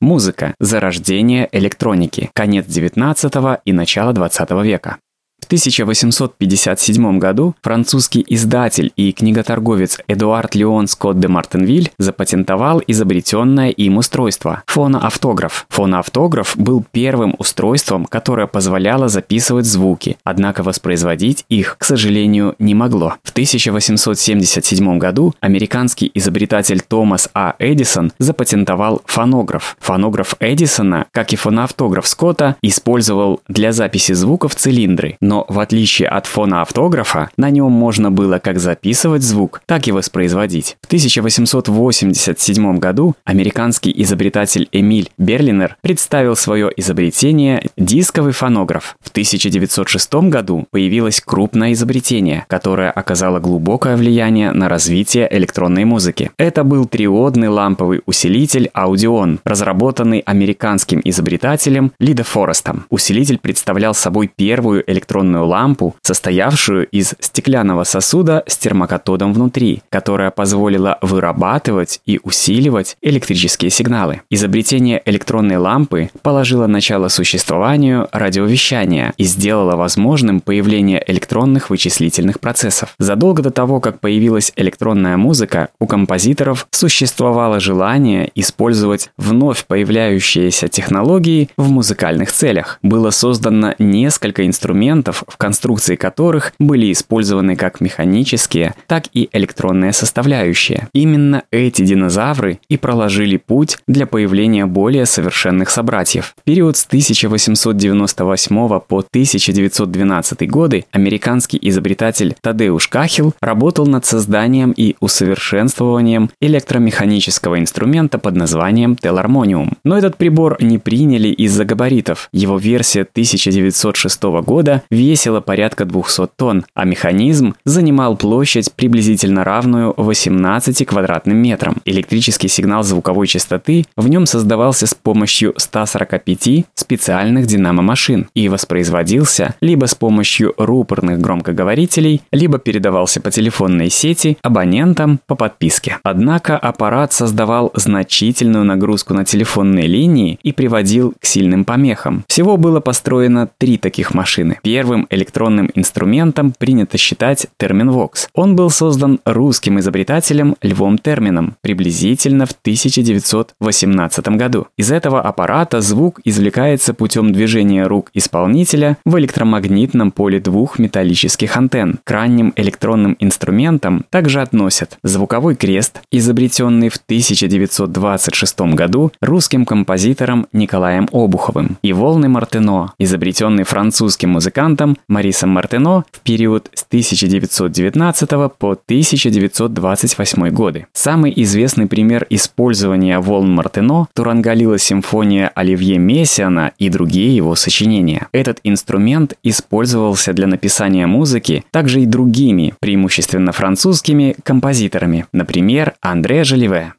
Музыка. Зарождение электроники. Конец 19 и начало 20 века. В 1857 году французский издатель и книготорговец Эдуард Леон Скотт де Мартенвиль запатентовал изобретенное им устройство – фоноавтограф. Фоноавтограф был первым устройством, которое позволяло записывать звуки, однако воспроизводить их, к сожалению, не могло. В 1877 году американский изобретатель Томас А. Эдисон запатентовал фонограф. Фонограф Эдисона, как и фоноавтограф Скотта, использовал для записи звуков цилиндры, но в отличие от фона автографа, на нем можно было как записывать звук, так и воспроизводить. В 1887 году американский изобретатель Эмиль Берлинер представил свое изобретение – дисковый фонограф. В 1906 году появилось крупное изобретение, которое оказало глубокое влияние на развитие электронной музыки. Это был триодный ламповый усилитель Audион, разработанный американским изобретателем Лида Форестом. Усилитель представлял собой первую электронную электронную лампу, состоявшую из стеклянного сосуда с термокатодом внутри, которая позволила вырабатывать и усиливать электрические сигналы. Изобретение электронной лампы положило начало существованию радиовещания и сделало возможным появление электронных вычислительных процессов. Задолго до того, как появилась электронная музыка, у композиторов существовало желание использовать вновь появляющиеся технологии в музыкальных целях. Было создано несколько инструментов, в конструкции которых были использованы как механические, так и электронные составляющие. Именно эти динозавры и проложили путь для появления более совершенных собратьев. В период с 1898 по 1912 годы американский изобретатель Тадеуш Кахил работал над созданием и усовершенствованием электромеханического инструмента под названием телармониум. Но этот прибор не приняли из-за габаритов. Его версия 1906 года весила порядка 200 тонн, а механизм занимал площадь приблизительно равную 18 квадратным метрам. Электрический сигнал звуковой частоты в нем создавался с помощью 145 специальных динамо-машин и воспроизводился либо с помощью рупорных громкоговорителей, либо передавался по телефонной сети абонентам по подписке. Однако аппарат создавал значительную нагрузку на телефонные линии и приводил к сильным помехам. Всего было построено три таких машины. Первый Первым электронным инструментом принято считать термин Vox. Он был создан русским изобретателем Львом Термином приблизительно в 1918 году. Из этого аппарата звук извлекается путем движения рук исполнителя в электромагнитном поле двух металлических антенн. К ранним электронным инструментам также относят звуковой крест, изобретенный в 1926 году русским композитором Николаем Обуховым, и волны Мартено, изобретенный французским музыкантом музыкантом Марисом Мартено в период с 1919 по 1928 годы. Самый известный пример использования волн Мартено – Турангалила симфония Оливье Мессиана и другие его сочинения. Этот инструмент использовался для написания музыки также и другими, преимущественно французскими, композиторами, например, Андре Желеве.